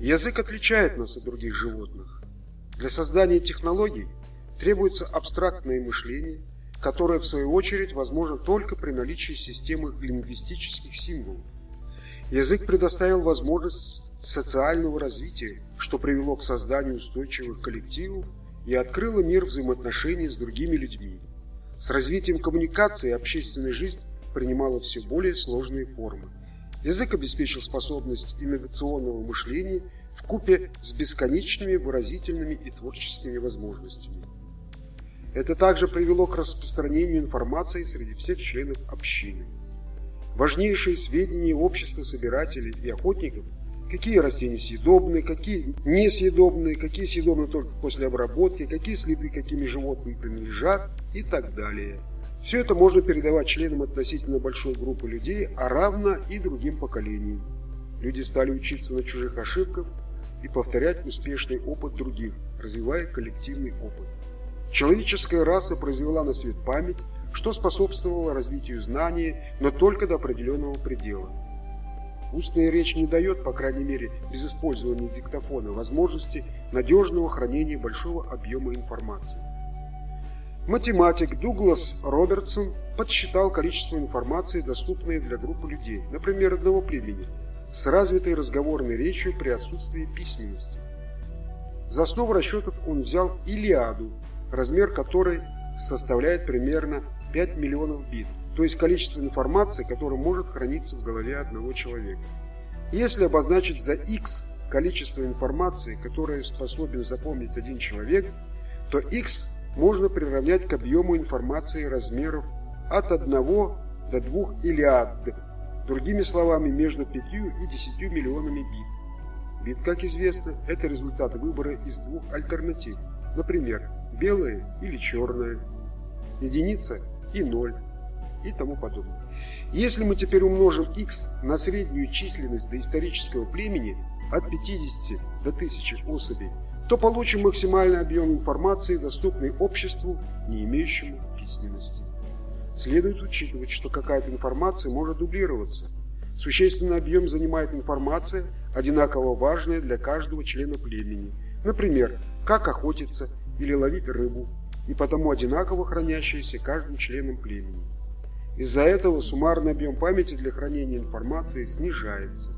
Язык отличает нас от других животных. Для создания технологий требуется абстрактное мышление, которое в свою очередь возможно только при наличии системы лингвистических символов. Язык предоставил возможность социального развития, что привело к созданию устойчивых коллективов и открыло мир взаимоотношений с другими людьми. С развитием коммуникации общественная жизнь принимала все более сложные формы. Язык обеспечил способность инновационного мышления в купе с бесконечными выразительными и творческими возможностями. Это также привело к распространению информации среди всех членов общины. Важнейшие сведения общества собирателей и охотников, какие растения съедобны, какие несъедобны, какие съедобны только после обработки, какие следы какими животным принадлежат и так далее – все это можно передавать членам относительно большой группы людей, а равно и другим поколениям. Люди стали учиться на чужих ошибках и повторять успешный опыт других, развивая коллективный опыт. Человеческая раса произвела на свет память, что способствовало развитию знания, но только до определенного предела. Устная речь не дает, по крайней мере, без использования диктофона, возможности надежного хранения большого объема информации. Математик Дуглас Робертсон подсчитал количество информации, доступной для группы людей, например, одного племени, с развитой разговорной речью при отсутствии письменности. За основу расчетов он взял Илиаду, размер которой составляет примерно 5 миллионов бит, то есть количество информации, которое может храниться в голове одного человека. Если обозначить за x количество информации, которое способен запомнить один человек, то x можно приравнять к объему информации размеров от 1 до 2 илиад, другими словами, между 5 и 10 миллионами бит. Бит, как известно, это результат выбора из двух альтернатив, например, белое или черное, единица и ноль и тому подобное. Если мы теперь умножим x на среднюю численность доисторического племени от 50 до 1000 особей, то получим максимальный объем информации, доступный обществу, не имеющему письменности. Следует учитывать, что какая-то информация может дублироваться. Существенный объем занимает информация, одинаково важная для каждого члена племени. Например, как охотиться или ловить рыбу, и потому одинаково хранящаяся каждым членом племени. Из-за этого суммарный объем памяти для хранения информации снижается.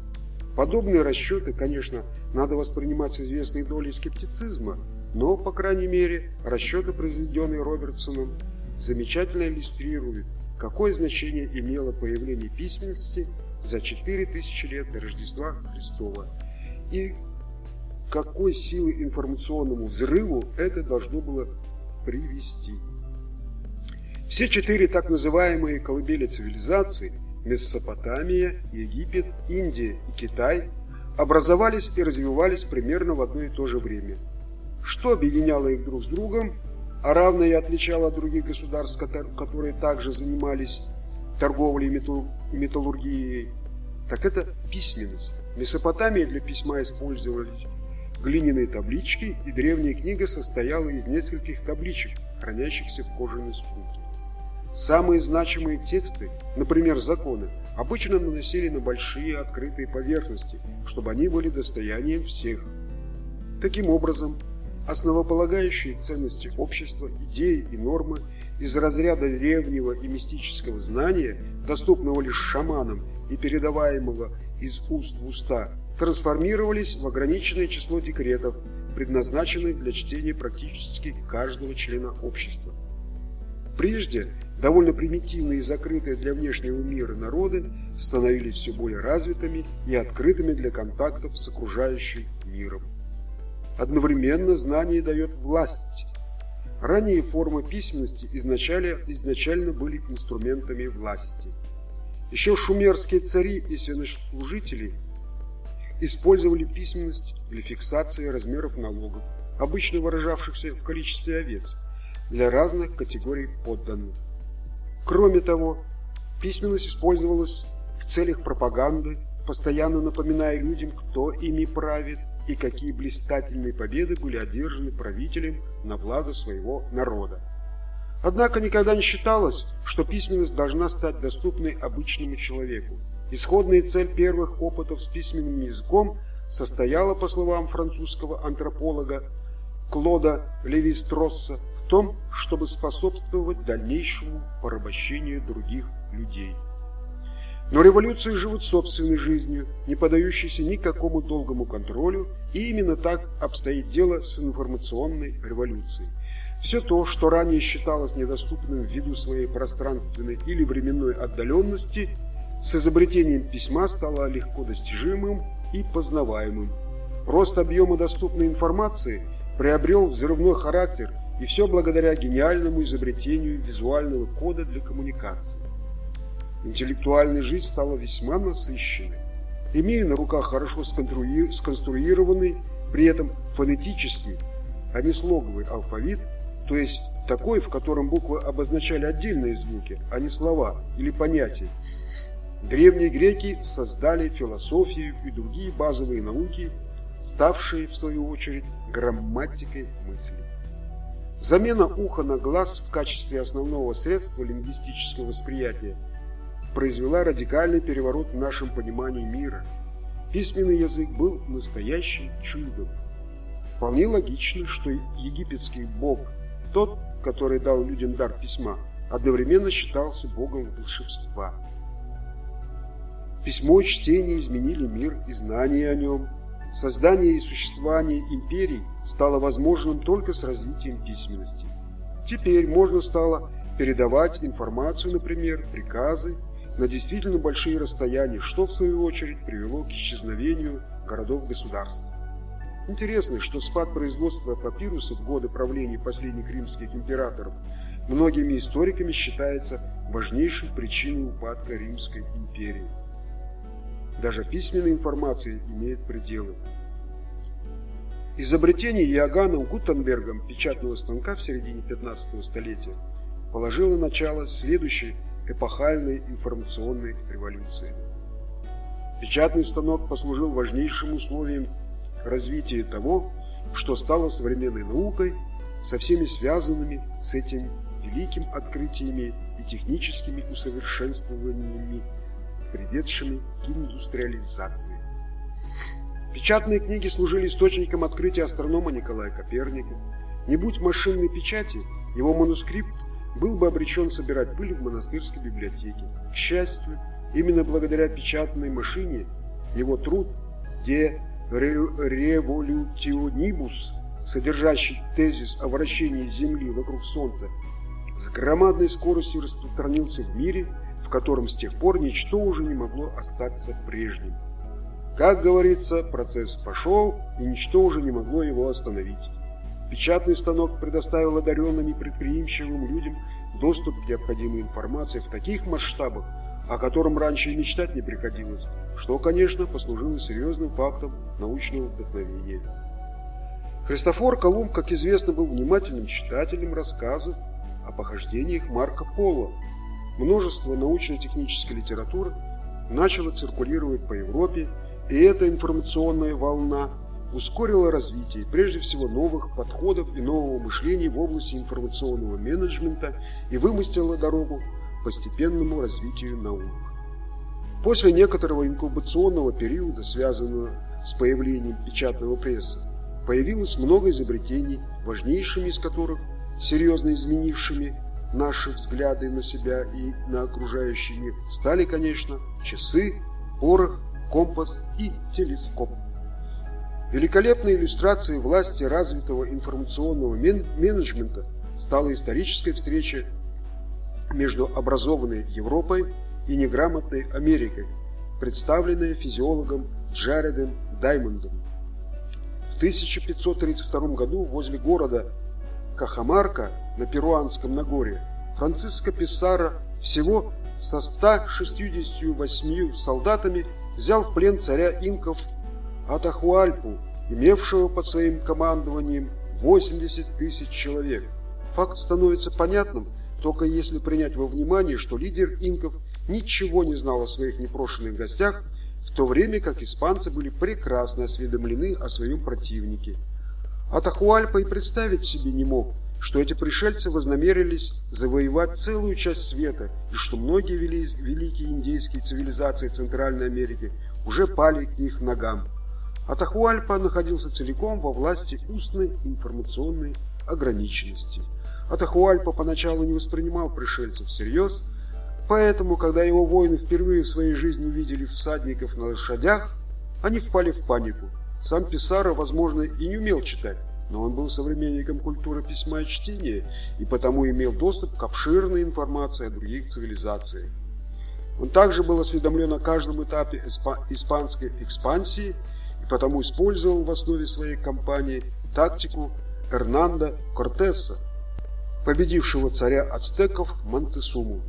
Подобные расчеты, конечно, надо воспринимать с известной долей скептицизма, но, по крайней мере, расчеты, произведенные Робертсоном, замечательно иллюстрируют, какое значение имело появление письменности за 4000 лет до Рождества Христова и какой силы информационному взрыву это должно было привести. Все четыре так называемые колыбели цивилизации – Месопотамия, Египет, Индия и Китай образовались и развивались примерно в одно и то же время. Что объединяло их друг с другом, а равно и отличало от других государств, которые также занимались торговлей и металлургией, так это письменность. В Месопотамии для письма использовались глиняные таблички, и древняя книга состояла из нескольких табличек, хранящихся в кожаной сумке. Самые значимые тексты, например, законы, обычно наносили на большие открытые поверхности, чтобы они были достоянием всех. Таким образом, основополагающие ценности общества, идеи и нормы из разряда древнего и мистического знания, доступного лишь шаманам и передаваемого из уст в уста, трансформировались в ограниченное число декретов, предназначенных для чтения практически каждого члена общества. Прежде довольно примитивные и закрытые для внешнего мира народы становились все более развитыми и открытыми для контактов с окружающим миром. Одновременно знание дает власть. Ранние формы письменности изначально, изначально были инструментами власти. Еще шумерские цари и священнослужители использовали письменность для фиксации размеров налогов, обычно выражавшихся в количестве овец, для разных категорий подданных. Кроме того, письменность использовалась в целях пропаганды, постоянно напоминая людям, кто ими правит и какие блистательные победы были одержаны правителем на благо своего народа. Однако никогда не считалось, что письменность должна стать доступной обычному человеку. Исходная цель первых опытов с письменным языком состояла, по словам французского антрополога Клода Леви-Стросса, в том, чтобы способствовать дальнейшему порабощению других людей. Но революции живут собственной жизнью, не поддающейся никакому долгому контролю, и именно так обстоит дело с информационной революцией. Все то, что ранее считалось недоступным ввиду своей пространственной или временной отдаленности, с изобретением письма стало легко достижимым и познаваемым. Рост объема доступной информации приобрел взрывной характер, и все благодаря гениальному изобретению визуального кода для коммуникации. Интеллектуальная жизнь стала весьма насыщенной. Имея на руках хорошо сконструированный, при этом фонетический, а не слоговый алфавит, то есть такой, в котором буквы обозначали отдельные звуки, а не слова или понятия, древние греки создали философию и другие базовые науки, ставшие, в свою очередь, грамматикой мысли. Замена уха на глаз в качестве основного средства лингвистического восприятия – произвела радикальный переворот в нашем понимании мира. Письменный язык был настоящим чудом. Вполне логично, что египетский бог, тот, который дал людям дар письма, одновременно считался богом волшебства. Письмо и чтение изменили мир и знания о нем. Создание и существование империй стало возможным только с развитием письменности. Теперь можно стало передавать информацию, например, приказы на действительно большие расстояния, что в свою очередь привело к исчезновению городов-государств. Интересно, что спад производства папирусов в годы правления последних римских императоров многими историками считается важнейшей причиной упадка Римской империи. Даже письменная информация имеет пределы. Изобретение Иоганном Гутенбергом печатного станка в середине 15 столетия положило начало следующей эпохальной информационной революции. Печатный станок послужил важнейшим условием развития того, что стало современной наукой со всеми связанными с этим великим открытиями и техническими усовершенствованиями, приведшими к индустриализации. Печатные книги служили источником открытия астронома Николая Коперника. Не будь машинной печати, его манускрипт был бы обречен собирать пыль в монастырской библиотеке. К счастью, именно благодаря печатной машине его труд «De Revolutionibus», содержащий тезис о вращении Земли вокруг Солнца, с громадной скоростью распространился в мире, в котором с тех пор ничто уже не могло остаться прежним. Как говорится, процесс пошел, и ничто уже не могло его остановить. Печатный станок предоставил одаренным и предприимчивым людям доступ к необходимой информации в таких масштабах, о котором раньше и мечтать не приходилось, что, конечно, послужило серьезным фактом научного вдохновения. Христофор Колумб, как известно, был внимательным читателем рассказов о похождениях Марко Поло. Множество научно-технической литературы начало циркулировать по Европе, и эта информационная волна ускорила развитие прежде всего новых подходов и нового мышления в области информационного менеджмента и вымостила дорогу постепенному развитию наук. После некоторого инкубационного периода, связанного с появлением печатного пресса, появилось много изобретений, важнейшими из которых, серьезно изменившими наши взгляды на себя и на окружающий мир, стали, конечно, часы, порох, компас и телескоп. Великолепной иллюстрацией власти развитого информационного менеджмента стала историческая встреча между образованной Европой и неграмотной Америкой, представленная физиологом Джаредом Даймондом. В 1532 году возле города Кахамарка на Перуанском Нагорье Франциско Писаро всего со 168 солдатами взял в плен царя инков Атахуальпу, имевшего под своим командованием 80 тысяч человек. Факт становится понятным, только если принять во внимание, что лидер инков ничего не знал о своих непрошенных гостях, в то время как испанцы были прекрасно осведомлены о своем противнике. Атахуальпа и представить себе не мог, что эти пришельцы вознамерились завоевать целую часть света и что многие великие индейские цивилизации Центральной Америки уже пали к их ногам. Атахуальпа находился целиком во власти устной информационной ограниченности. Атахуальпа поначалу не воспринимал пришельцев всерьез, поэтому, когда его воины впервые в своей жизни увидели всадников на лошадях, они впали в панику. Сам Писаро, возможно, и не умел читать, но он был современником культуры письма и чтения и потому имел доступ к обширной информации о других цивилизациях. Он также был осведомлен о каждом этапе испанской экспансии и потому использовал в основе своей кампании тактику Эрнанда Кортеса, победившего царя ацтеков Монтесуму.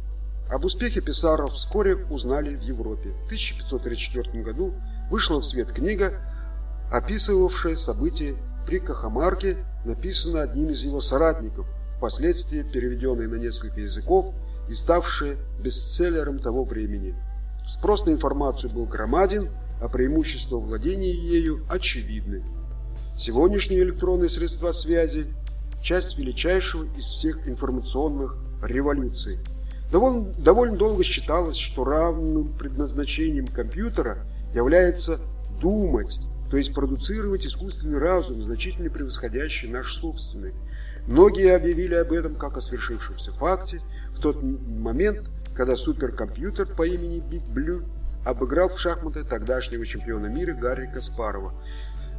Об успехе Писаро вскоре узнали в Европе. В 1534 году вышла в свет книга, описывавшая события при Кахамарке, написанная одним из его соратников, впоследствии переведенная на несколько языков и ставшая бестселлером того времени. Спрос на информацию был громаден, а преимущества владения ею очевидны. Сегодняшние электронные средства связи – часть величайшего из всех информационных революций. Довольно, довольно долго считалось, что равным предназначением компьютера является думать, то есть продуцировать искусственный разум, значительно превосходящий наш собственный. Многие объявили об этом как о свершившемся факте в тот момент, когда суперкомпьютер по имени Биг Блю обыграл в шахматы тогдашнего чемпиона мира Гарри Каспарова.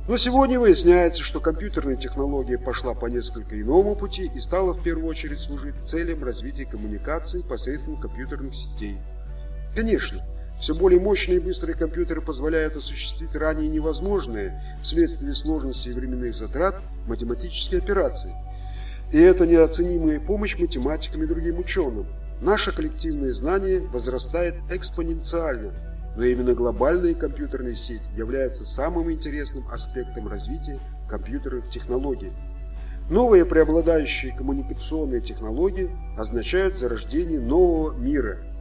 Но сегодня выясняется, что компьютерная технология пошла по несколько иному пути и стала в первую очередь служить целям развития коммуникаций посредством компьютерных сетей. Конечно, все более мощные и быстрые компьютеры позволяют осуществить ранее невозможные вследствие сложности и временных затрат математические операции. И это неоценимая помощь математикам и другим ученым. Наше коллективное знание возрастает экспоненциально – но именно глобальные компьютерные сети являются самым интересным аспектом развития компьютерных технологий. Новые преобладающие коммуникационные технологии означают зарождение нового мира –